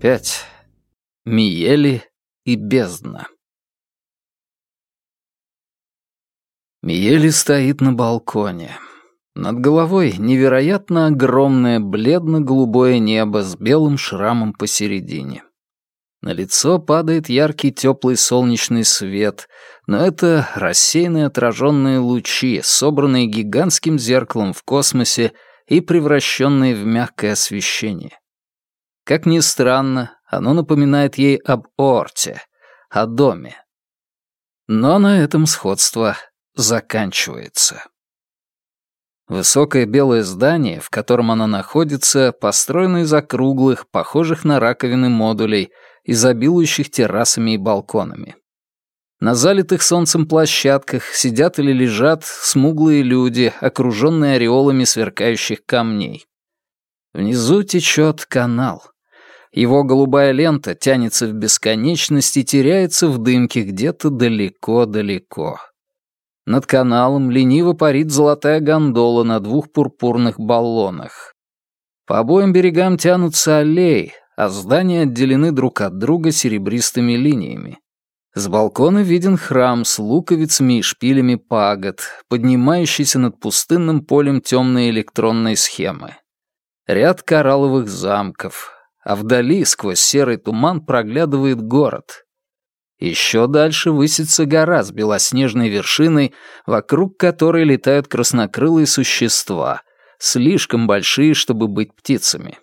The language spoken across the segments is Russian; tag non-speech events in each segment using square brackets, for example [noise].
25. Миели и бездна. Миели стоит на балконе. Над головой невероятно огромное бледно-голубое небо с белым шрамом посередине. На лицо падает яркий теплый солнечный свет, но это рассеянные отраженные лучи, собранные гигантским зеркалом в космосе и превращенные в мягкое освещение. Как ни странно, оно напоминает ей об Орте, о доме. Но на этом сходство заканчивается. Высокое белое здание, в котором оно находится, построено из округлых, похожих на раковины модулей, изобилующих террасами и балконами. На залитых солнцем площадках сидят или лежат смуглые люди, окруженные ореолами сверкающих камней. Внизу течет канал. Его голубая лента тянется в бесконечность и теряется в дымке где-то далеко-далеко. Над каналом лениво парит золотая гондола на двух пурпурных баллонах. По обоим берегам тянутся аллеи, а здания отделены друг от друга серебристыми линиями. С балкона виден храм с луковицами и шпилями пагод, поднимающийся над пустынным полем темной электронной схемы. Ряд коралловых замков, а вдали сквозь серый туман проглядывает город. Еще дальше высится гора с белоснежной вершиной, вокруг которой летают краснокрылые существа, слишком большие, чтобы быть птицами.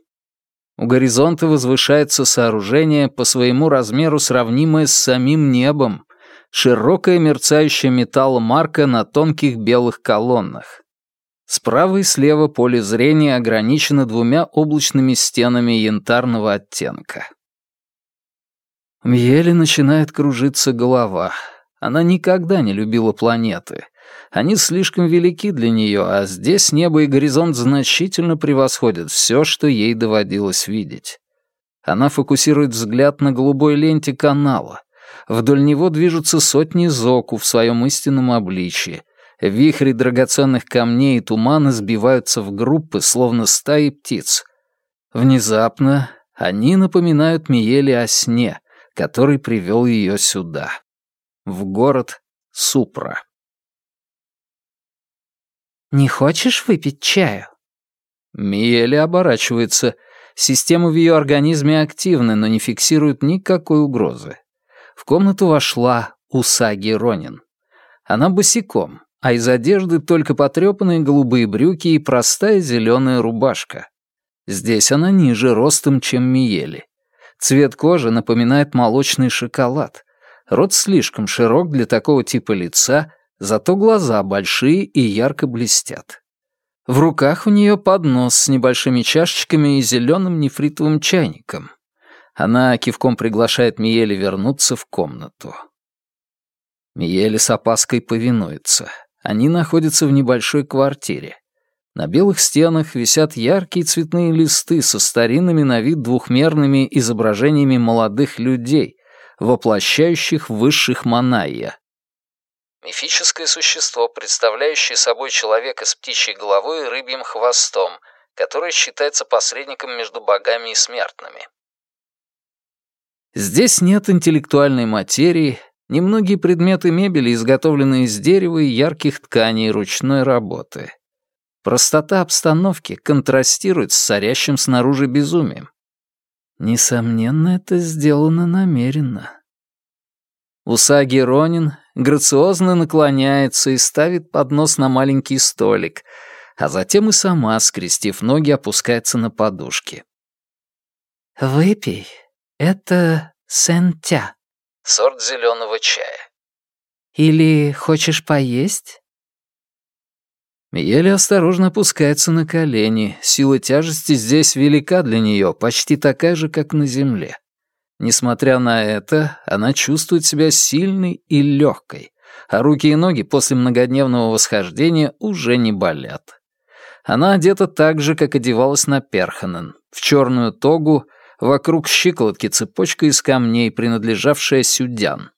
У горизонта возвышается сооружение, по своему размеру сравнимое с самим небом, широкая мерцающая металлом арка на тонких белых колоннах. Справа и слева поле зрения ограничено двумя облачными стенами янтарного оттенка. Мьеле начинает кружиться голова. Она никогда не любила планеты — они слишком велики для нее, а здесь небо и горизонт значительно превосходят все, что ей доводилось видеть. Она фокусирует взгляд на голубой ленте канала. Вдоль него движутся сотни зоку в своем истинном обличье. Вихри драгоценных камней и тумана сбиваются в группы, словно стаи птиц. Внезапно они напоминают Миеле о сне, который привел ее сюда. В город Супра. «Не хочешь выпить чаю?» Миели оборачивается. Системы в ее организме активны, но не фиксируют никакой угрозы. В комнату вошла Усаги Ронин. Она босиком, а из одежды только потрепанные голубые брюки и простая зеленая рубашка. Здесь она ниже ростом, чем Миели. Цвет кожи напоминает молочный шоколад. Рот слишком широк для такого типа лица, Зато глаза большие и ярко блестят. В руках у нее поднос с небольшими чашечками и зеленым нефритовым чайником. Она кивком приглашает Миели вернуться в комнату. Миели с опаской повинуется. Они находятся в небольшой квартире. На белых стенах висят яркие цветные листы со старинными на вид двухмерными изображениями молодых людей, воплощающих высших Манайя, Мифическое существо, представляющее собой человека с птичьей головой и рыбьим хвостом, которое считается посредником между богами и смертными. Здесь нет интеллектуальной материи, немногие предметы мебели изготовлены из дерева и ярких тканей ручной работы. Простота обстановки контрастирует с царящим снаружи безумием. Несомненно, это сделано намеренно. Усаги Ронин грациозно наклоняется и ставит поднос на маленький столик, а затем и сама, скрестив ноги, опускается на подушки. «Выпей. Это сентя». Сорт зеленого чая. «Или хочешь поесть?» Еле осторожно опускается на колени. Сила тяжести здесь велика для нее, почти такая же, как на земле. Несмотря на это, она чувствует себя сильной и легкой, а руки и ноги после многодневного восхождения уже не болят. Она одета так же, как одевалась на Перханен, в черную тогу, вокруг щиколотки цепочка из камней, принадлежавшая Сюдян.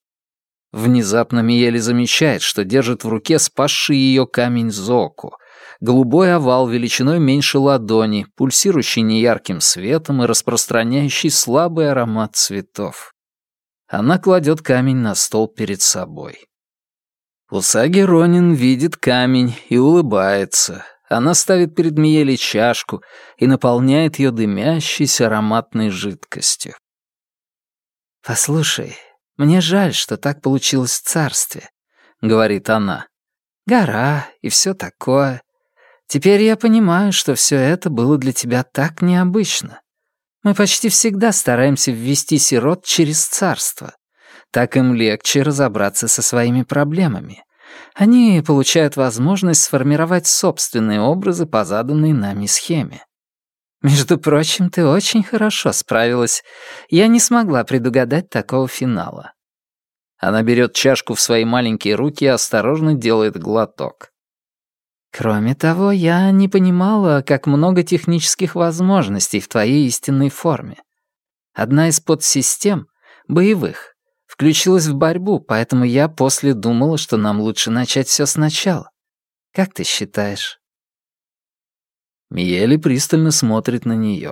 Внезапно Миели замечает, что держит в руке спасший ее камень Зоку, Голубой овал величиной меньше ладони, пульсирующий неярким светом и распространяющий слабый аромат цветов. Она кладет камень на стол перед собой. Усаги Ронин видит камень и улыбается. Она ставит перед Миели чашку и наполняет ее дымящейся ароматной жидкостью. «Послушай, мне жаль, что так получилось в царстве», — говорит она. «Гора и все такое. Теперь я понимаю, что все это было для тебя так необычно. Мы почти всегда стараемся ввести сирот через царство. Так им легче разобраться со своими проблемами. Они получают возможность сформировать собственные образы по заданной нами схеме. Между прочим, ты очень хорошо справилась. Я не смогла предугадать такого финала. Она берет чашку в свои маленькие руки и осторожно делает глоток. Кроме того, я не понимала, как много технических возможностей в твоей истинной форме. Одна из подсистем, боевых, включилась в борьбу, поэтому я после думала, что нам лучше начать все сначала. Как ты считаешь?» Миели пристально смотрит на нее.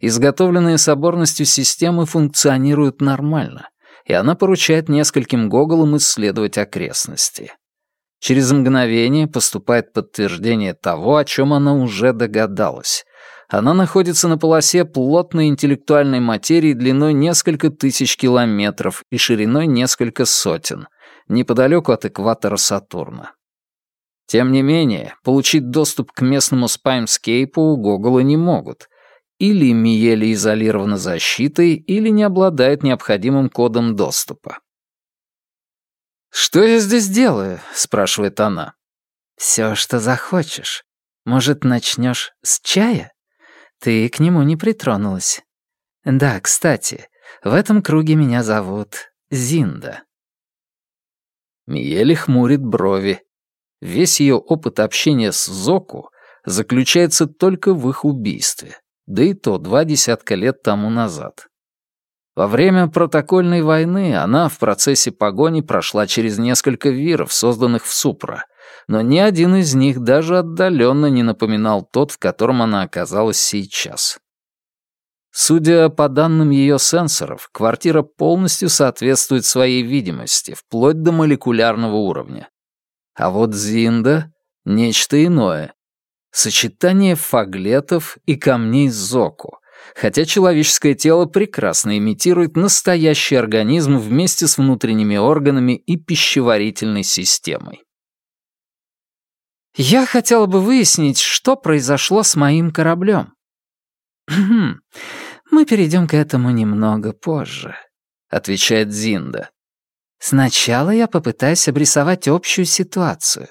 Изготовленные соборностью системы функционируют нормально, и она поручает нескольким гоголам исследовать окрестности. Через мгновение поступает подтверждение того, о чем она уже догадалась. Она находится на полосе плотной интеллектуальной материи длиной несколько тысяч километров и шириной несколько сотен, неподалеку от экватора Сатурна. Тем не менее, получить доступ к местному спаймскейпу у Гогола не могут. Или Миели изолирована защитой, или не обладает необходимым кодом доступа. «Что я здесь делаю?» — спрашивает она. «Все, что захочешь. Может, начнешь с чая? Ты к нему не притронулась. Да, кстати, в этом круге меня зовут Зинда». Миели хмурит брови. Весь ее опыт общения с Зоку заключается только в их убийстве, да и то два десятка лет тому назад. Во время протокольной войны она в процессе погони прошла через несколько виров, созданных в Супра, но ни один из них даже отдаленно не напоминал тот, в котором она оказалась сейчас. Судя по данным ее сенсоров, квартира полностью соответствует своей видимости, вплоть до молекулярного уровня. А вот Зинда — нечто иное. Сочетание фаглетов и камней Зоку — хотя человеческое тело прекрасно имитирует настоящий организм вместе с внутренними органами и пищеварительной системой. «Я хотела бы выяснить, что произошло с моим кораблем». «Хм, «Мы перейдем к этому немного позже», — отвечает Зинда. «Сначала я попытаюсь обрисовать общую ситуацию.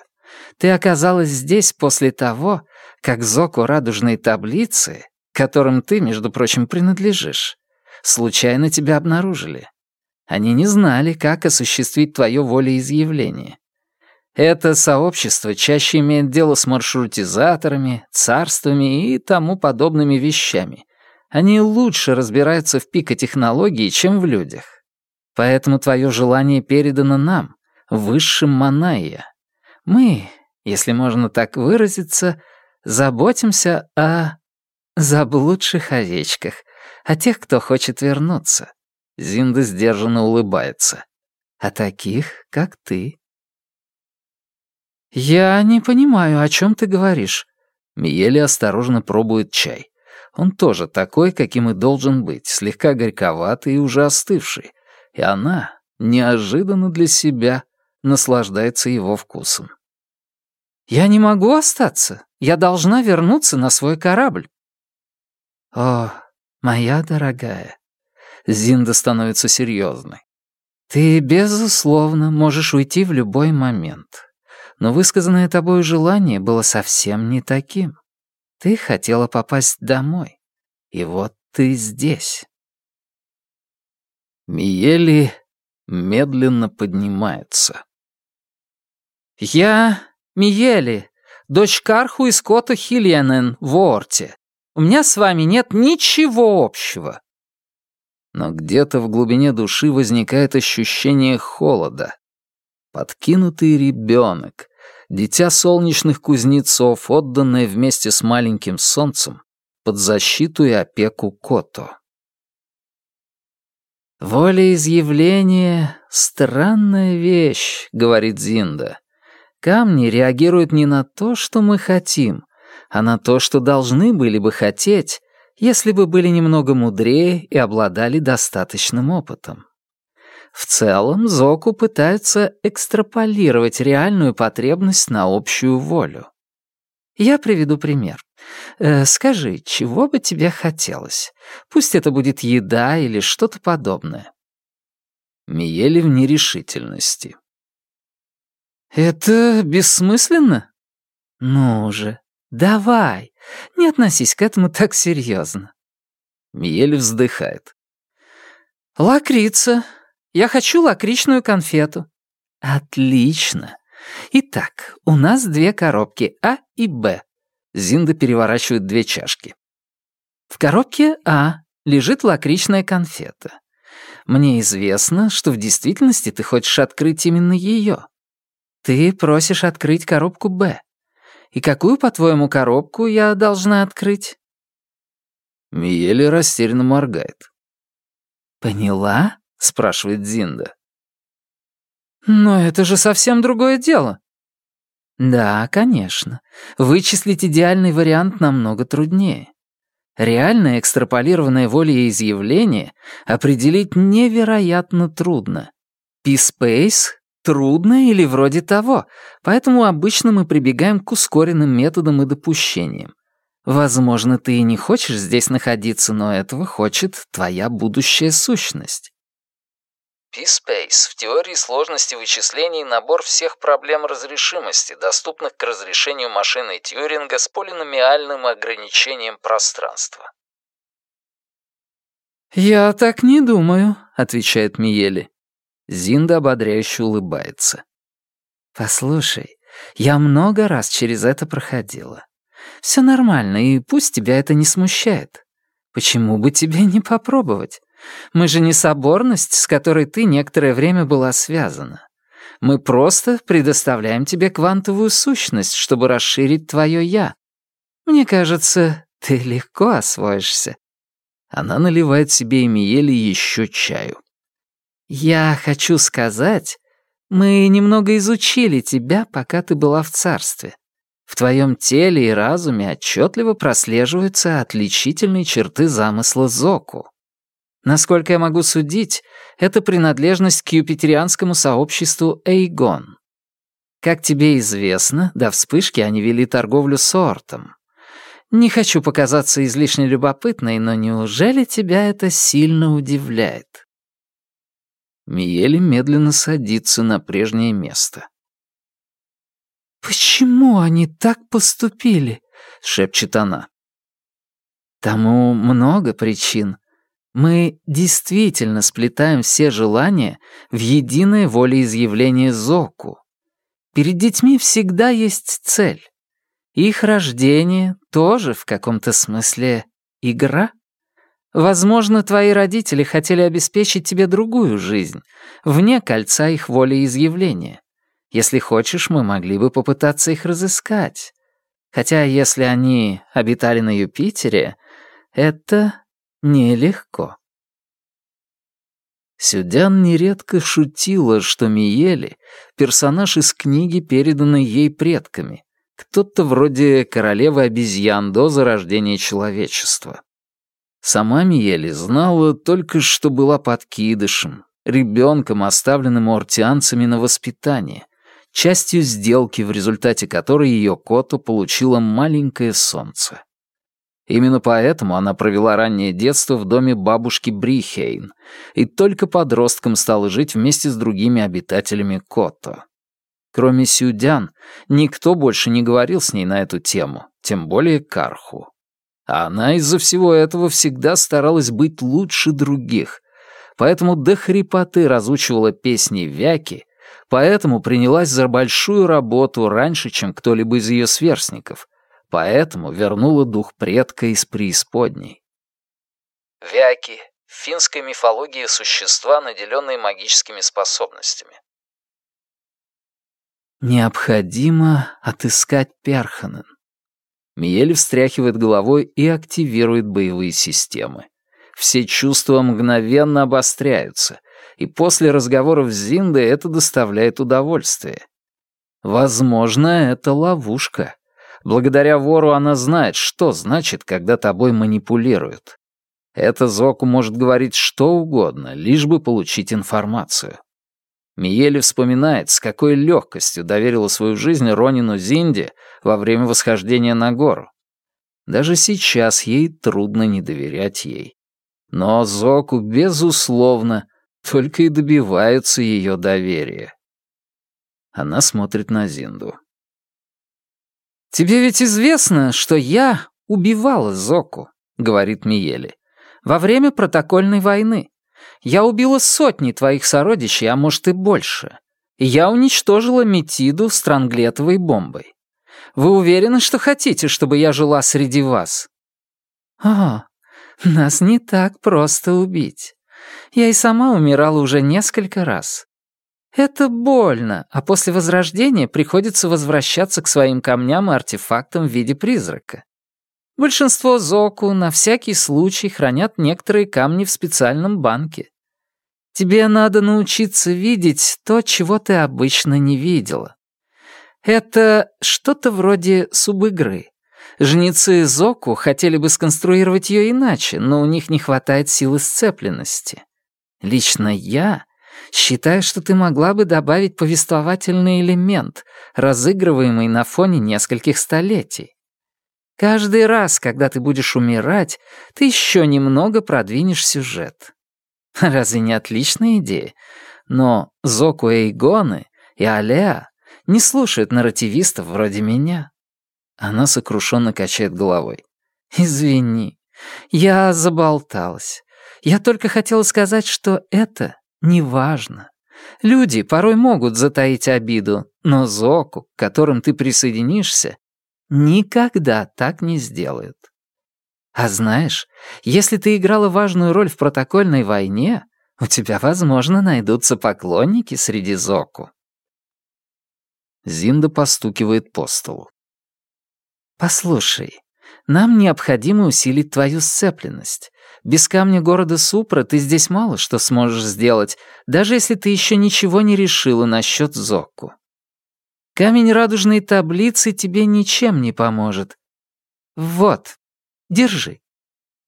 Ты оказалась здесь после того, как Зоку радужной таблицы которым ты, между прочим, принадлежишь, случайно тебя обнаружили. Они не знали, как осуществить твое волеизъявление. Это сообщество чаще имеет дело с маршрутизаторами, царствами и тому подобными вещами. Они лучше разбираются в пикотехнологии, чем в людях. Поэтому твое желание передано нам, высшим Манайя. Мы, если можно так выразиться, заботимся о заблудших овечках, о тех, кто хочет вернуться. Зинда сдержанно улыбается. О таких, как ты. «Я не понимаю, о чем ты говоришь». Миели осторожно пробует чай. Он тоже такой, каким и должен быть, слегка горьковатый и уже остывший. И она, неожиданно для себя, наслаждается его вкусом. «Я не могу остаться. Я должна вернуться на свой корабль». «О, моя дорогая», — Зинда становится серьезной. «Ты, безусловно, можешь уйти в любой момент. Но высказанное тобой желание было совсем не таким. Ты хотела попасть домой. И вот ты здесь». Миели медленно поднимается. «Я Миели, дочь Карху и Скотта Хильянен в Орте. У меня с вами нет ничего общего». Но где-то в глубине души возникает ощущение холода. Подкинутый ребенок, дитя солнечных кузнецов, отданное вместе с маленьким солнцем под защиту и опеку Кото. «Волеизъявление — странная вещь», — говорит Зинда. «Камни реагируют не на то, что мы хотим, а на то, что должны были бы хотеть, если бы были немного мудрее и обладали достаточным опытом. В целом, Зоку пытаются экстраполировать реальную потребность на общую волю. Я приведу пример. Э, скажи, чего бы тебе хотелось? Пусть это будет еда или что-то подобное. Миели в нерешительности. Это бессмысленно? Ну же, давай, не относись к этому так серьезно. Миели вздыхает. Лакрица. Я хочу лакричную конфету. Отлично. Итак, у нас две коробки А и Б. Зинда переворачивает две чашки. В коробке А лежит лакричная конфета. Мне известно, что в действительности ты хочешь открыть именно ее. Ты просишь открыть коробку Б. И какую, по-твоему, коробку я должна открыть?» Миели растерянно моргает. «Поняла?» — спрашивает Зинда. «Но это же совсем другое дело». «Да, конечно. Вычислить идеальный вариант намного труднее. Реальное экстраполированное волеизъявление определить невероятно трудно. P-Space трудно или вроде того, поэтому обычно мы прибегаем к ускоренным методам и допущениям. Возможно, ты и не хочешь здесь находиться, но этого хочет твоя будущая сущность. P-Space в теории сложности вычислений набор всех проблем разрешимости, доступных к разрешению машины Тьюринга с полиномиальным ограничением пространства. «Я так не думаю», — отвечает Миели. Зинда ободряюще улыбается. «Послушай, я много раз через это проходила. Все нормально, и пусть тебя это не смущает. Почему бы тебе не попробовать? Мы же не соборность, с которой ты некоторое время была связана. Мы просто предоставляем тебе квантовую сущность, чтобы расширить твое «я». Мне кажется, ты легко освоишься». Она наливает себе и Миели еще чаю. «Я хочу сказать, мы немного изучили тебя, пока ты была в царстве. В твоем теле и разуме отчетливо прослеживаются отличительные черты замысла Зоку. Насколько я могу судить, это принадлежность к юпитерианскому сообществу Эйгон. Как тебе известно, до вспышки они вели торговлю сортом. Не хочу показаться излишне любопытной, но неужели тебя это сильно удивляет? Миели медленно садится на прежнее место. «Почему они так поступили?» — шепчет она. «Тому много причин. Мы действительно сплетаем все желания в единое волеизъявление Зоку. Перед детьми всегда есть цель. Их рождение тоже в каком-то смысле игра. Возможно, твои родители хотели обеспечить тебе другую жизнь, вне кольца их волеизъявления. Если хочешь, мы могли бы попытаться их разыскать. Хотя если они обитали на Юпитере, это нелегко. Сюдян нередко шутила, что Миели — персонаж из книги, переданной ей предками, кто-то вроде королевы обезьян до зарождения человечества. Сама Миели знала только, что была подкидышем, ребенком, оставленным ортианцами на воспитание, частью сделки, в результате которой ее Кото получила маленькое солнце. Именно поэтому она провела раннее детство в доме бабушки Брихейн и только подростком стала жить вместе с другими обитателями Кото. Кроме Сюдян, никто больше не говорил с ней на эту тему, тем более Карху. А она из-за всего этого всегда старалась быть лучше других, поэтому до хрипоты разучивала песни Вяки, поэтому принялась за большую работу раньше, чем кто-либо из ее сверстников, поэтому вернула дух предка из преисподней. Вяки — в финской мифологии существа, наделенные магическими способностями. Необходимо отыскать Перханен. Миель встряхивает головой и активирует боевые системы. Все чувства мгновенно обостряются, и после разговоров с Зиндой это доставляет удовольствие. Возможно, это ловушка. Благодаря вору она знает, что значит, когда тобой манипулируют. Эта Зоку может говорить что угодно, лишь бы получить информацию. Миели вспоминает, с какой легкостью доверила свою жизнь Ронину Зинде во время восхождения на гору. Даже сейчас ей трудно не доверять ей. Но Зоку, безусловно, только и добиваются ее доверия. Она смотрит на Зинду. «Тебе ведь известно, что я убивала Зоку», — говорит Миели, — «во время протокольной войны. Я убила сотни твоих сородичей, а может и больше. Я уничтожила Метиду странглетовой бомбой. Вы уверены, что хотите, чтобы я жила среди вас?» «О, нас не так просто убить. Я и сама умирала уже несколько раз. Это больно, а после возрождения приходится возвращаться к своим камням и артефактам в виде призрака. Большинство зоку на всякий случай хранят некоторые камни в специальном банке. Тебе надо научиться видеть то, чего ты обычно не видела. Это что-то вроде субигры. Жнецы Зоку хотели бы сконструировать ее иначе, но у них не хватает силы сцепленности. Лично я считаю, что ты могла бы добавить повествовательный элемент, разыгрываемый на фоне нескольких столетий. Каждый раз, когда ты будешь умирать, ты еще немного продвинешь сюжет. [laughs] Разве не отличная идея? Но Зоку Эйгоны и Алеа не слушают нарративистов вроде меня. Она сокрушенно качает головой. «Извини, я заболталась. Я только хотела сказать, что это не важно. Люди порой могут затаить обиду, но Зоку, к которым ты присоединишься, никогда так не сделают. А знаешь, если ты играла важную роль в протокольной войне, у тебя, возможно, найдутся поклонники среди Зоку. Зинда постукивает по столу. «Послушай, нам необходимо усилить твою сцепленность. Без камня города Супра ты здесь мало что сможешь сделать, даже если ты еще ничего не решила насчет Зоку. Камень радужной таблицы тебе ничем не поможет. Вот, держи».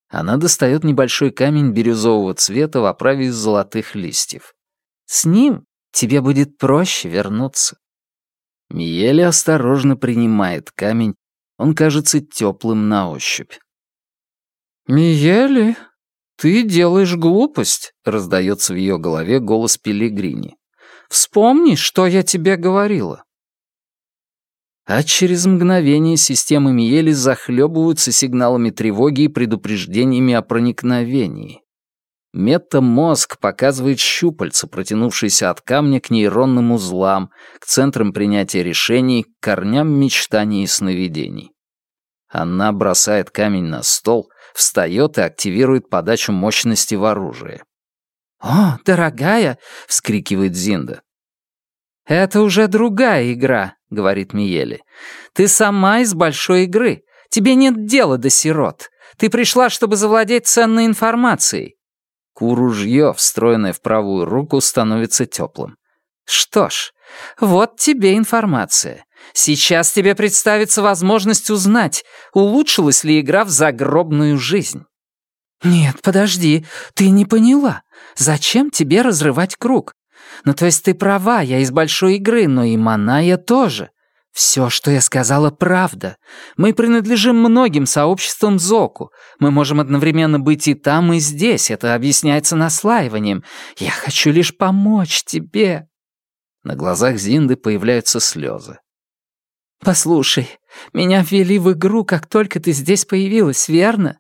Она достает небольшой камень бирюзового цвета в оправе из золотых листьев. «С ним тебе будет проще вернуться». Миели осторожно принимает камень, он кажется теплым на ощупь. «Миели, ты делаешь глупость», — раздается в ее голове голос Пилигрини. «Вспомни, что я тебе говорила а через мгновение системы Миели захлебываются сигналами тревоги и предупреждениями о проникновении. Метамозг показывает щупальца, протянувшиеся от камня к нейронным узлам, к центрам принятия решений, к корням мечтаний и сновидений. Она бросает камень на стол, встает и активирует подачу мощности в оружие. «О, дорогая!» — вскрикивает Зинда. «Это уже другая игра», — говорит Миели. «Ты сама из большой игры. Тебе нет дела до сирот. Ты пришла, чтобы завладеть ценной информацией». Куружье, встроенное в правую руку, становится теплым. «Что ж, вот тебе информация. Сейчас тебе представится возможность узнать, улучшилась ли игра в загробную жизнь». «Нет, подожди, ты не поняла. Зачем тебе разрывать круг? Ну, то есть ты права, я из большой игры, но и Маная тоже. Все, что я сказала, правда. Мы принадлежим многим сообществам Зоку. Мы можем одновременно быть и там, и здесь. Это объясняется наслаиванием. Я хочу лишь помочь тебе». На глазах Зинды появляются слезы. «Послушай, меня ввели в игру, как только ты здесь появилась, верно?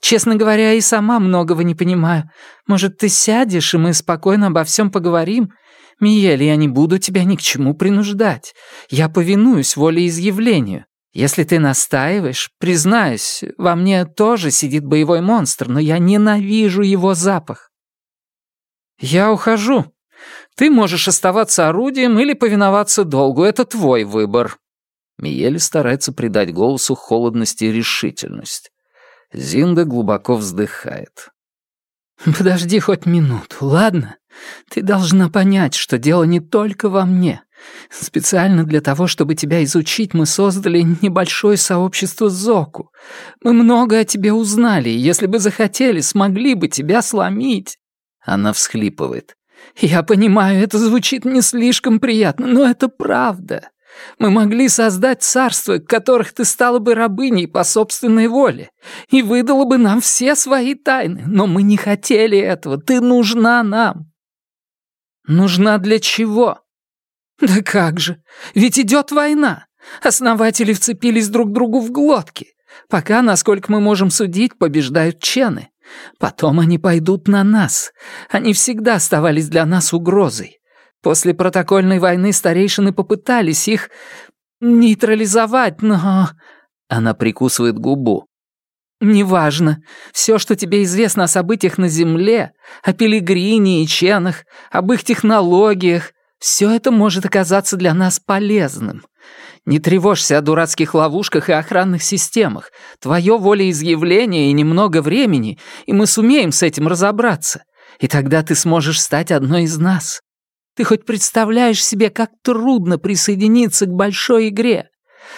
Честно говоря, и сама многого не понимаю. Может, ты сядешь, и мы спокойно обо всем поговорим? Миель, я не буду тебя ни к чему принуждать. Я повинуюсь волеизъявлению. Если ты настаиваешь, признаюсь, во мне тоже сидит боевой монстр, но я ненавижу его запах. Я ухожу. Ты можешь оставаться орудием или повиноваться долгу. Это твой выбор». Миели старается придать голосу холодность и решительность. Зинда глубоко вздыхает. «Подожди хоть минуту, ладно? Ты должна понять, что дело не только во мне. Специально для того, чтобы тебя изучить, мы создали небольшое сообщество Зоку. Мы много о тебе узнали, и если бы захотели, смогли бы тебя сломить». Она всхлипывает. «Я понимаю, это звучит не слишком приятно, но это правда. Мы могли создать царство, которых ты стала бы рабыней по собственной воле, и выдала бы нам все свои тайны, но мы не хотели этого, ты нужна нам». «Нужна для чего?» «Да как же! Ведь идет война! Основатели вцепились друг другу в глотки. Пока, насколько мы можем судить, побеждают чены. Потом они пойдут на нас. Они всегда оставались для нас угрозой. После протокольной войны старейшины попытались их нейтрализовать, но...» Она прикусывает губу. «Неважно. Все, что тебе известно о событиях на Земле, о Пилигрине и Ченах, об их технологиях, все это может оказаться для нас полезным. Не тревожься о дурацких ловушках и охранных системах. Твое волеизъявление и немного времени, и мы сумеем с этим разобраться. И тогда ты сможешь стать одной из нас. Ты хоть представляешь себе, как трудно присоединиться к большой игре?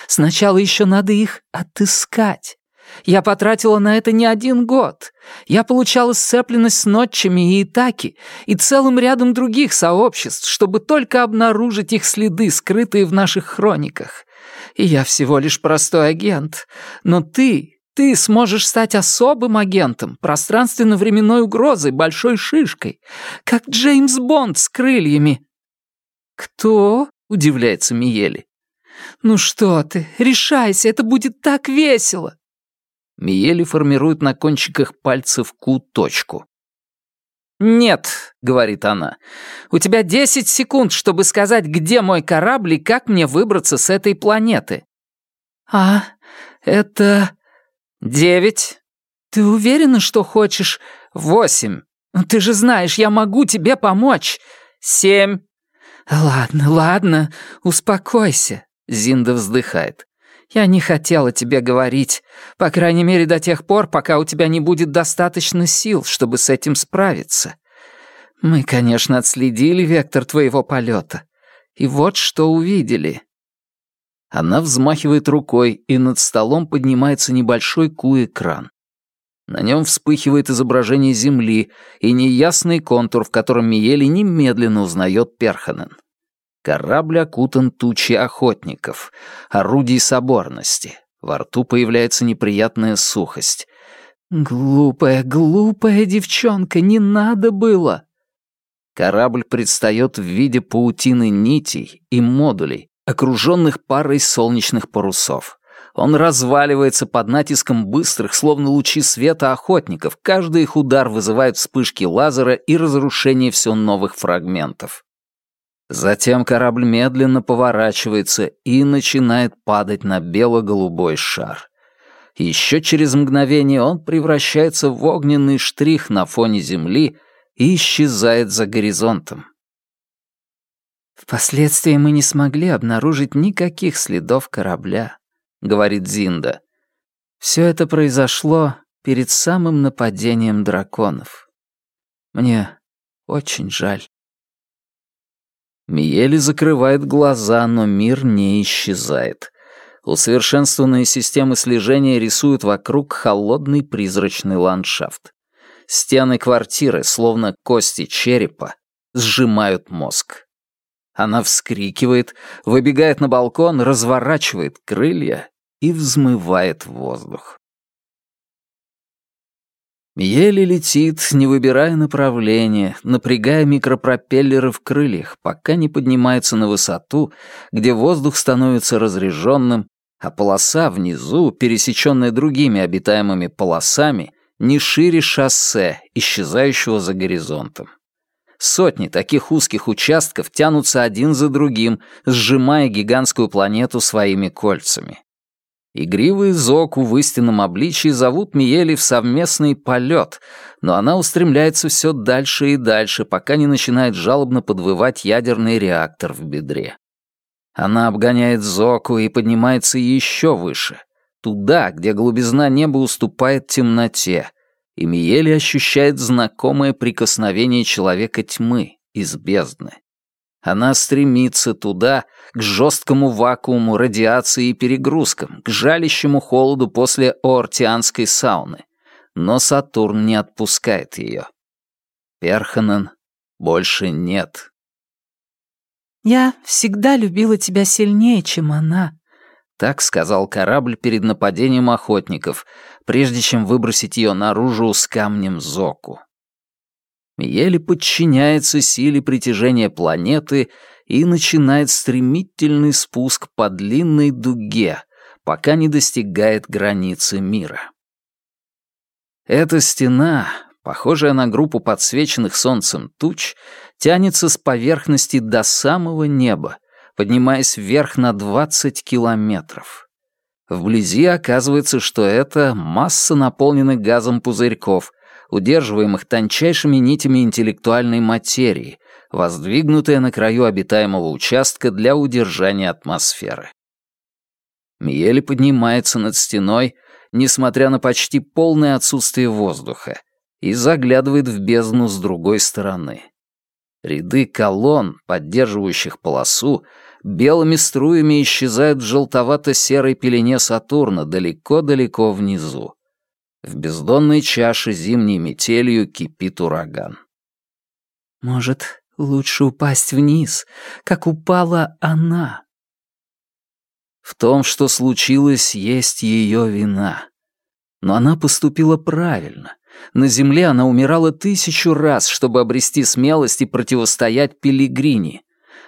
Сначала еще надо их отыскать. Я потратила на это не один год. Я получала сцепленность с нотчами и Итаки и целым рядом других сообществ, чтобы только обнаружить их следы, скрытые в наших хрониках. И я всего лишь простой агент. Но ты, ты сможешь стать особым агентом, пространственно-временной угрозой, большой шишкой, как Джеймс Бонд с крыльями». «Кто?» — удивляется Миели. «Ну что ты, решайся, это будет так весело!» Миели формирует на кончиках пальцев Q-точку. «Нет», — говорит она, — «у тебя десять секунд, чтобы сказать, где мой корабль и как мне выбраться с этой планеты». «А, это...» «Девять». «Ты уверена, что хочешь?» «Восемь». «Ты же знаешь, я могу тебе помочь». «Семь». «Ладно, ладно, успокойся», — Зинда вздыхает. Я не хотела тебе говорить, по крайней мере до тех пор, пока у тебя не будет достаточно сил, чтобы с этим справиться. Мы, конечно, отследили вектор твоего полета. И вот что увидели». Она взмахивает рукой, и над столом поднимается небольшой ку-экран. На нем вспыхивает изображение Земли и неясный контур, в котором Миели немедленно узнает Перханен. Корабль окутан тучей охотников, орудий соборности. Во рту появляется неприятная сухость. «Глупая, глупая девчонка, не надо было!» Корабль предстает в виде паутины нитей и модулей, окруженных парой солнечных парусов. Он разваливается под натиском быстрых, словно лучи света охотников. Каждый их удар вызывает вспышки лазера и разрушение все новых фрагментов. Затем корабль медленно поворачивается и начинает падать на бело-голубой шар. Еще через мгновение он превращается в огненный штрих на фоне Земли и исчезает за горизонтом. «Впоследствии мы не смогли обнаружить никаких следов корабля», — говорит Зинда. «Все это произошло перед самым нападением драконов. Мне очень жаль». Миели закрывает глаза, но мир не исчезает. Усовершенствованные системы слежения рисуют вокруг холодный призрачный ландшафт. Стены квартиры, словно кости черепа, сжимают мозг. Она вскрикивает, выбегает на балкон, разворачивает крылья и взмывает в воздух. Еле летит, не выбирая направления, напрягая микропропеллеры в крыльях, пока не поднимается на высоту, где воздух становится разреженным, а полоса внизу, пересеченная другими обитаемыми полосами, не шире шоссе, исчезающего за горизонтом. Сотни таких узких участков тянутся один за другим, сжимая гигантскую планету своими кольцами. Игривые Зоку в истинном обличии зовут Миели в совместный полет, но она устремляется все дальше и дальше, пока не начинает жалобно подвывать ядерный реактор в бедре. Она обгоняет Зоку и поднимается еще выше, туда, где глубизна неба уступает темноте, и Миели ощущает знакомое прикосновение человека тьмы из бездны. Она стремится туда, к жесткому вакууму, радиации и перегрузкам, к жалящему холоду после оортианской сауны. Но Сатурн не отпускает ее. Перханен больше нет. «Я всегда любила тебя сильнее, чем она», — так сказал корабль перед нападением охотников, прежде чем выбросить ее наружу с камнем Зоку. Еле подчиняется силе притяжения планеты и начинает стремительный спуск по длинной дуге, пока не достигает границы мира. Эта стена, похожая на группу подсвеченных солнцем туч, тянется с поверхности до самого неба, поднимаясь вверх на 20 километров. Вблизи оказывается, что это масса наполненных газом пузырьков, удерживаемых тончайшими нитями интеллектуальной материи, воздвигнутая на краю обитаемого участка для удержания атмосферы. Миели поднимается над стеной, несмотря на почти полное отсутствие воздуха, и заглядывает в бездну с другой стороны. Ряды колонн, поддерживающих полосу, белыми струями исчезают в желтовато-серой пелене Сатурна далеко-далеко внизу. В бездонной чаше зимней метелью кипит ураган. «Может, лучше упасть вниз, как упала она?» В том, что случилось, есть ее вина. Но она поступила правильно. На земле она умирала тысячу раз, чтобы обрести смелость и противостоять Пилигрине.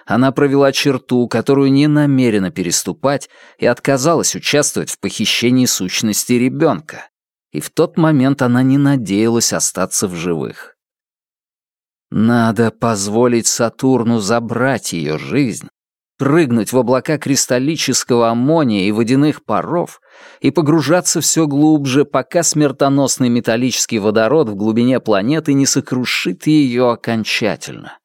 Она провела черту, которую не намерена переступать, и отказалась участвовать в похищении сущности ребенка. И в тот момент она не надеялась остаться в живых. Надо позволить Сатурну забрать ее жизнь, прыгнуть в облака кристаллического аммония и водяных паров и погружаться все глубже, пока смертоносный металлический водород в глубине планеты не сокрушит ее окончательно.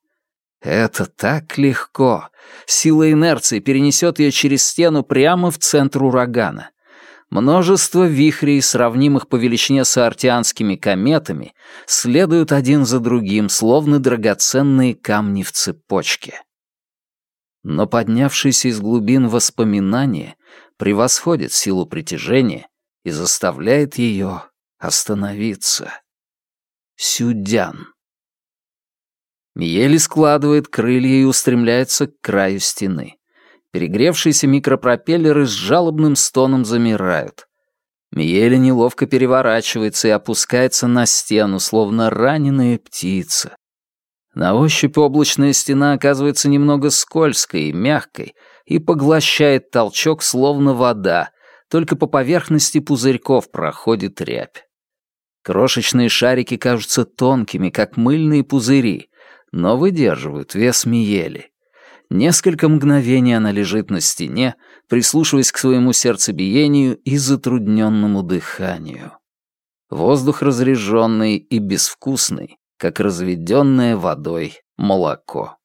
Это так легко. Сила инерции перенесет ее через стену прямо в центр урагана. Множество вихрей, сравнимых по величине с артианскими кометами, следуют один за другим, словно драгоценные камни в цепочке но поднявшийся из глубин воспоминания превосходит силу притяжения и заставляет ее остановиться. Сюдян. Миели складывает крылья и устремляется к краю стены. Перегревшиеся микропропеллеры с жалобным стоном замирают. Миели неловко переворачивается и опускается на стену, словно раненая птица. На ощупь облачная стена оказывается немного скользкой и мягкой и поглощает толчок, словно вода, только по поверхности пузырьков проходит рябь. Крошечные шарики кажутся тонкими, как мыльные пузыри, но выдерживают вес Миели. Несколько мгновений она лежит на стене, прислушиваясь к своему сердцебиению и затрудненному дыханию. Воздух разреженный и безвкусный, как разведенное водой молоко.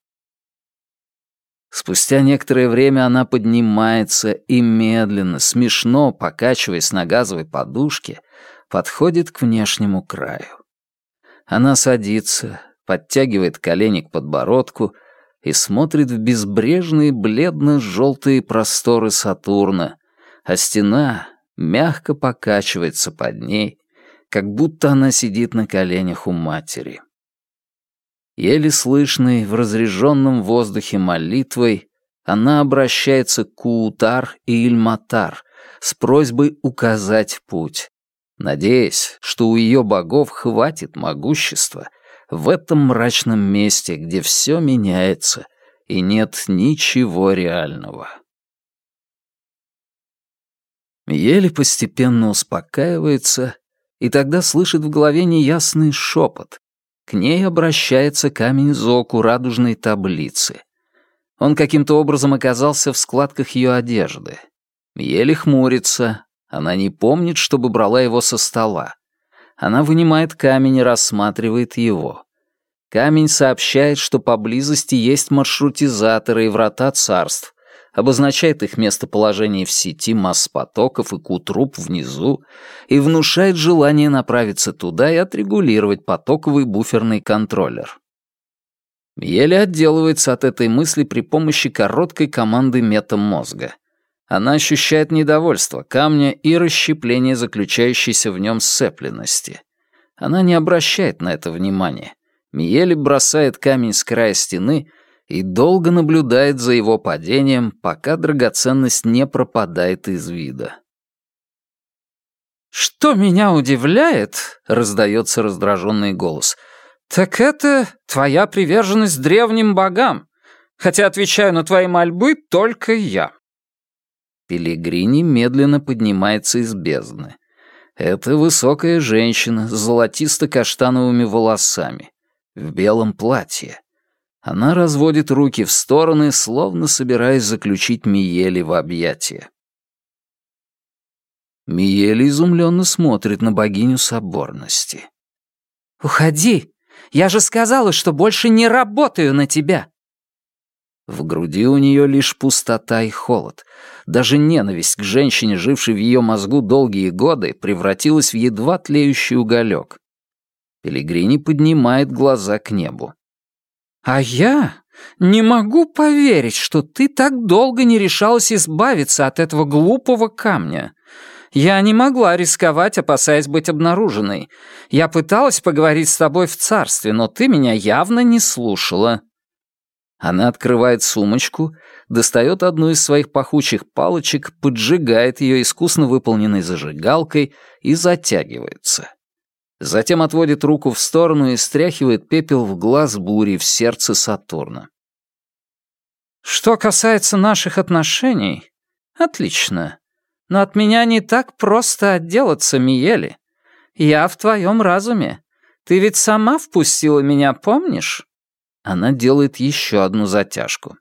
Спустя некоторое время она поднимается и медленно, смешно, покачиваясь на газовой подушке, подходит к внешнему краю. Она садится, подтягивает колени к подбородку и смотрит в безбрежные бледно-желтые просторы Сатурна, а стена мягко покачивается под ней, как будто она сидит на коленях у матери. Еле слышной в разреженном воздухе молитвой, она обращается к Куутар и Ильматар с просьбой указать путь, надеясь, что у ее богов хватит могущества в этом мрачном месте, где все меняется и нет ничего реального. Еле постепенно успокаивается и тогда слышит в голове неясный шепот. К ней обращается камень Зоку радужной таблицы. Он каким-то образом оказался в складках ее одежды. Миели хмурится. Она не помнит, чтобы брала его со стола. Она вынимает камень и рассматривает его. Камень сообщает, что поблизости есть маршрутизаторы и врата царств, обозначает их местоположение в сети масс потоков и кутруп внизу и внушает желание направиться туда и отрегулировать потоковый буферный контроллер. Еле отделывается от этой мысли при помощи короткой команды метамозга. Она ощущает недовольство камня и расщепление заключающейся в нем сцепленности. Она не обращает на это внимания. Миели бросает камень с края стены и долго наблюдает за его падением, пока драгоценность не пропадает из вида. «Что меня удивляет», — раздается раздраженный голос, «так это твоя приверженность древним богам, хотя отвечаю на твои мольбы только я». Пилигрини медленно поднимается из бездны. Это высокая женщина с золотисто-каштановыми волосами, в белом платье. Она разводит руки в стороны, словно собираясь заключить Миели в объятия. Миели изумленно смотрит на богиню соборности. «Уходи! Я же сказала, что больше не работаю на тебя!» В груди у нее лишь пустота и холод. Даже ненависть к женщине, жившей в ее мозгу долгие годы, превратилась в едва тлеющий уголек. Пелигрини поднимает глаза к небу. «А я не могу поверить, что ты так долго не решалась избавиться от этого глупого камня. Я не могла рисковать, опасаясь быть обнаруженной. Я пыталась поговорить с тобой в царстве, но ты меня явно не слушала». Она открывает сумочку, достает одну из своих пахучих палочек, поджигает ее искусно выполненной зажигалкой и затягивается. Затем отводит руку в сторону и стряхивает пепел в глаз бури в сердце Сатурна. «Что касается наших отношений, отлично. Но от меня не так просто отделаться, Миели. Я в твоем разуме. Ты ведь сама впустила меня, помнишь?» Она делает еще одну затяжку.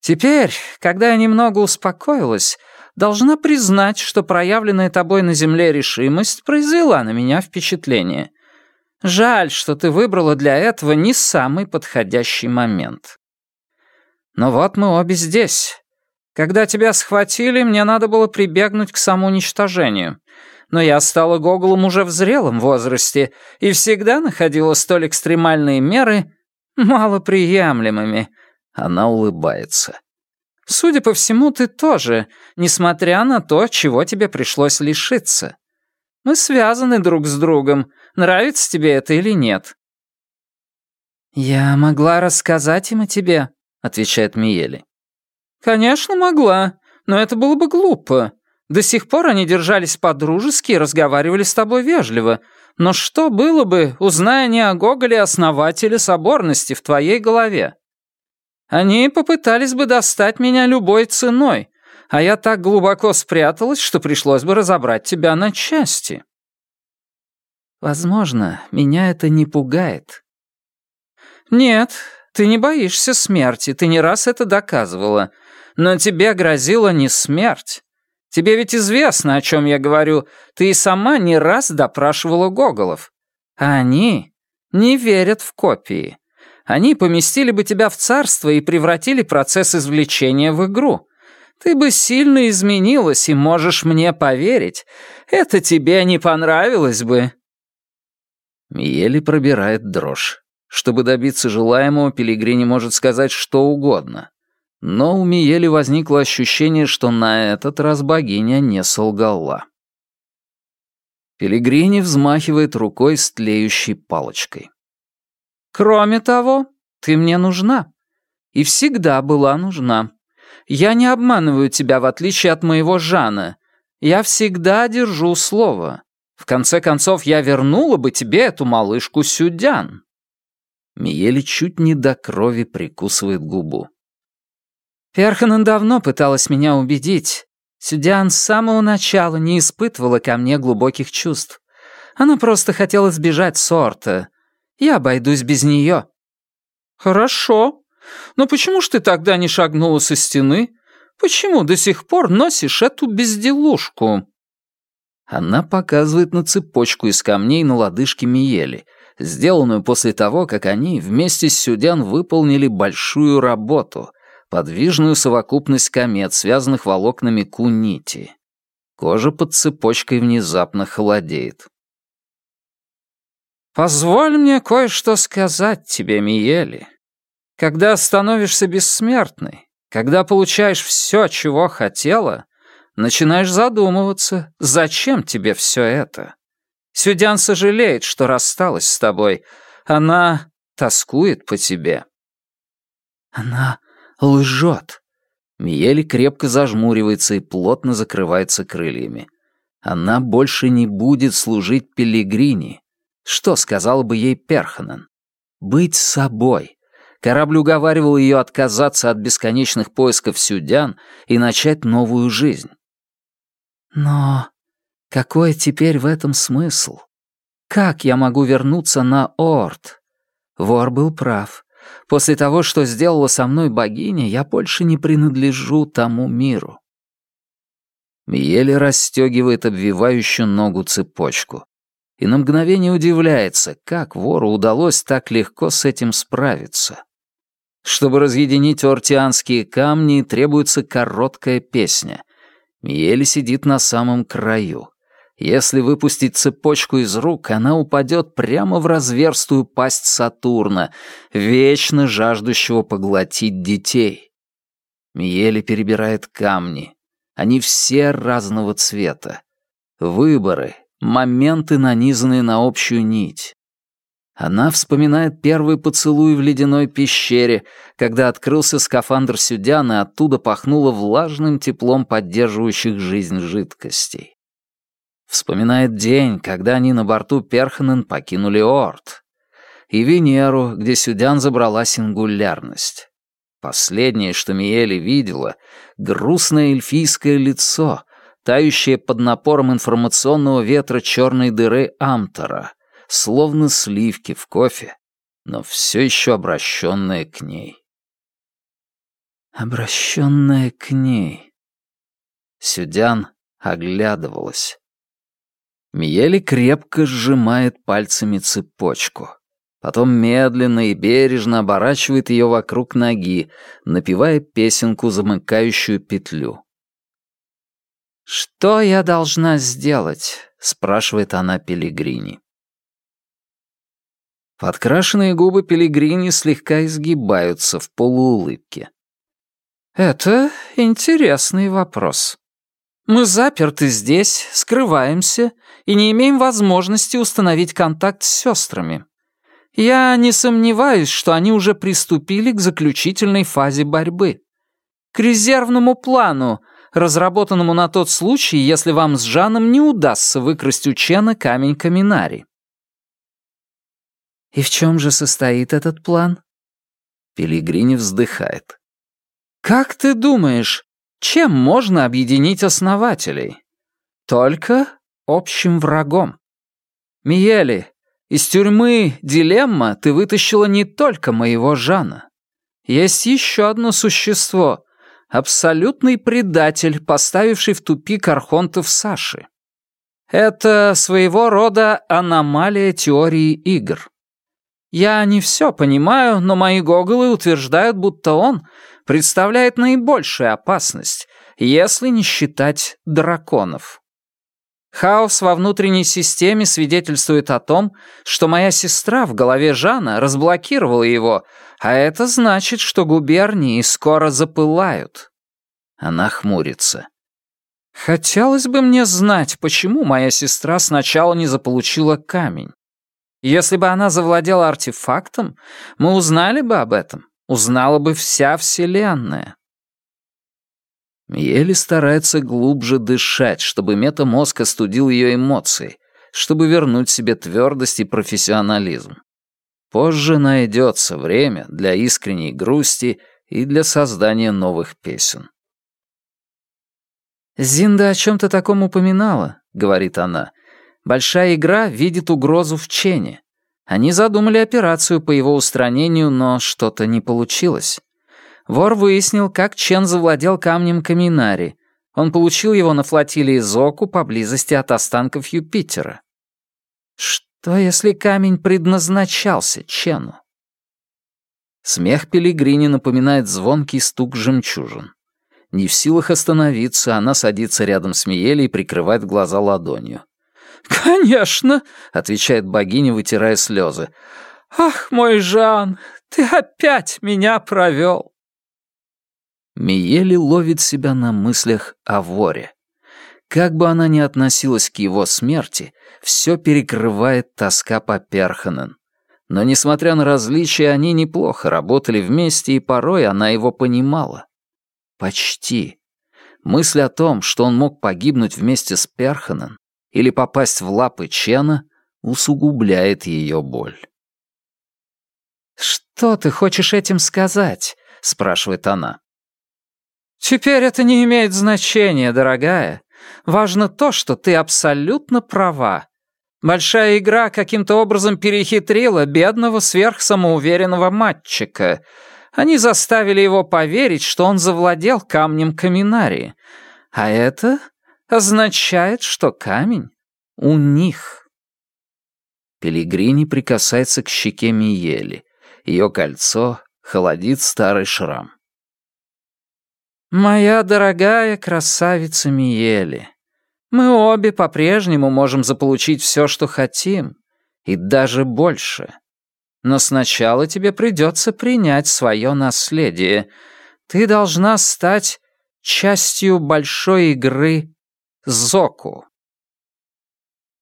«Теперь, когда я немного успокоилась, должна признать, что проявленная тобой на земле решимость произвела на меня впечатление. Жаль, что ты выбрала для этого не самый подходящий момент. Но вот мы обе здесь. Когда тебя схватили, мне надо было прибегнуть к самоуничтожению. Но я стала Гоголом уже в зрелом возрасте и всегда находила столь экстремальные меры малоприемлемыми. Она улыбается. Судя по всему, ты тоже, несмотря на то, чего тебе пришлось лишиться. Мы связаны друг с другом, нравится тебе это или нет». «Я могла рассказать им о тебе», — отвечает Миели. «Конечно, могла, но это было бы глупо. До сих пор они держались по-дружески и разговаривали с тобой вежливо. Но что было бы, узная не о Гоголе основателе соборности в твоей голове? Они попытались бы достать меня любой ценой, а я так глубоко спряталась, что пришлось бы разобрать тебя на части. Возможно, меня это не пугает. Нет, ты не боишься смерти, ты не раз это доказывала. Но тебе грозила не смерть. Тебе ведь известно, о чем я говорю. Ты и сама не раз допрашивала Гоголов. А они не верят в копии. Они поместили бы тебя в царство и превратили процесс извлечения в игру. Ты бы сильно изменилась, и можешь мне поверить, это тебе не понравилось бы». Миели пробирает дрожь. Чтобы добиться желаемого, Пелигрини может сказать что угодно. Но у Миели возникло ощущение, что на этот раз богиня не солгала. Пелигрини взмахивает рукой с тлеющей палочкой. Кроме того, ты мне нужна. И всегда была нужна. Я не обманываю тебя, в отличие от моего Жана. Я всегда держу слово. В конце концов, я вернула бы тебе эту малышку Сюдян». Миели чуть не до крови прикусывает губу. Перханен давно пыталась меня убедить. Сюдян с самого начала не испытывала ко мне глубоких чувств. Она просто хотела сбежать сорта, я обойдусь без нее». «Хорошо. Но почему ж ты тогда не шагнула со стены? Почему до сих пор носишь эту безделушку?» Она показывает на цепочку из камней на лодыжке Миели, сделанную после того, как они вместе с Сюдян выполнили большую работу, подвижную совокупность комет, связанных волокнами кунити. Кожа под цепочкой внезапно холодеет. «Позволь мне кое-что сказать тебе, Миели. Когда становишься бессмертной, когда получаешь все, чего хотела, начинаешь задумываться, зачем тебе все это. Сюдян сожалеет, что рассталась с тобой. Она тоскует по тебе». «Она лжет», Миели крепко зажмуривается и плотно закрывается крыльями. Она больше не будет служить Пелигрини. Что сказала бы ей Перханен? Быть собой. Корабль уговаривал ее отказаться от бесконечных поисков сюдян и начать новую жизнь. Но какой теперь в этом смысл? Как я могу вернуться на Орд? Вор был прав. После того, что сделала со мной богиня, я больше не принадлежу тому миру. Миели расстегивает обвивающую ногу цепочку. И на мгновение удивляется, как вору удалось так легко с этим справиться. Чтобы разъединить ортианские камни, требуется короткая песня. Миели сидит на самом краю. Если выпустить цепочку из рук, она упадет прямо в разверстую пасть Сатурна, вечно жаждущего поглотить детей. Миели перебирает камни. Они все разного цвета. Выборы, моменты, нанизанные на общую нить. Она вспоминает первый поцелуй в ледяной пещере, когда открылся скафандр Сюдян, и оттуда пахнуло влажным теплом поддерживающих жизнь жидкостей. Вспоминает день, когда они на борту Перханен покинули Орд. И Венеру, где Сюдян забрала сингулярность. Последнее, что Миели видела, грустное эльфийское лицо, тающее под напором информационного ветра черной дыры Амтора, словно сливки в кофе, но все еще обращенное к ней. Обращенная к ней. Сюдян оглядывалась. Миели крепко сжимает пальцами цепочку. Потом медленно и бережно оборачивает ее вокруг ноги, напевая песенку, замыкающую петлю. «Что я должна сделать?» — спрашивает она Пелигрини. Подкрашенные губы Пелигрини слегка изгибаются в полуулыбке. «Это интересный вопрос. Мы заперты здесь, скрываемся и не имеем возможности установить контакт с сестрами. Я не сомневаюсь, что они уже приступили к заключительной фазе борьбы. К резервному плану, разработанному на тот случай, если вам с Жаном не удастся выкрасть у Чена камень Каминари. «И в чем же состоит этот план?» Пелигрини вздыхает. «Как ты думаешь, чем можно объединить основателей? Только общим врагом. Миели, из тюрьмы «Дилемма» ты вытащила не только моего Жана. Есть еще одно существо — абсолютный предатель, поставивший в тупик архонтов Саши. Это своего рода аномалия теории игр. Я не все понимаю, но мои гоголы утверждают, будто он представляет наибольшую опасность, если не считать драконов. Хаос во внутренней системе свидетельствует о том, что моя сестра в голове Жана разблокировала его, а это значит, что губернии скоро запылают. Она хмурится. Хотелось бы мне знать, почему моя сестра сначала не заполучила камень. Если бы она завладела артефактом, мы узнали бы об этом узнала бы вся Вселенная. Еле старается глубже дышать, чтобы метамозг остудил ее эмоции, чтобы вернуть себе твердость и профессионализм. Позже найдется время для искренней грусти и для создания новых песен. «Зинда о чем-то таком упоминала», — говорит она. «Большая игра видит угрозу в Чене. Они задумали операцию по его устранению, но что-то не получилось. Вор выяснил, как Чен завладел камнем Каминари. Он получил его на флотилии Зоку поблизости от останков Юпитера. Что, если камень предназначался Чену? Смех Пелигрини напоминает звонкий стук жемчужин. Не в силах остановиться, она садится рядом с Миелей и прикрывает глаза ладонью. «Конечно», — отвечает богиня, вытирая слезы. «Ах, мой Жан, ты опять меня провел!» Миели ловит себя на мыслях о воре. Как бы она ни относилась к его смерти, все перекрывает тоска по Перханен. Но, несмотря на различия, они неплохо работали вместе, и порой она его понимала. Почти. Мысль о том, что он мог погибнуть вместе с Перханен или попасть в лапы Чена, усугубляет ее боль. «Что ты хочешь этим сказать?» — спрашивает она. «Теперь это не имеет значения, дорогая. Важно то, что ты абсолютно права. Большая игра каким-то образом перехитрила бедного сверхсамоуверенного матчика. Они заставили его поверить, что он завладел камнем Каминари. А это означает, что камень у них. Пелигрини прикасается к щеке Миели. Ее кольцо холодит старый шрам. «Моя дорогая красавица Миели, мы обе по-прежнему можем заполучить все, что хотим, и даже больше. Но сначала тебе придется принять свое наследие. Ты должна стать частью большой игры Зоку.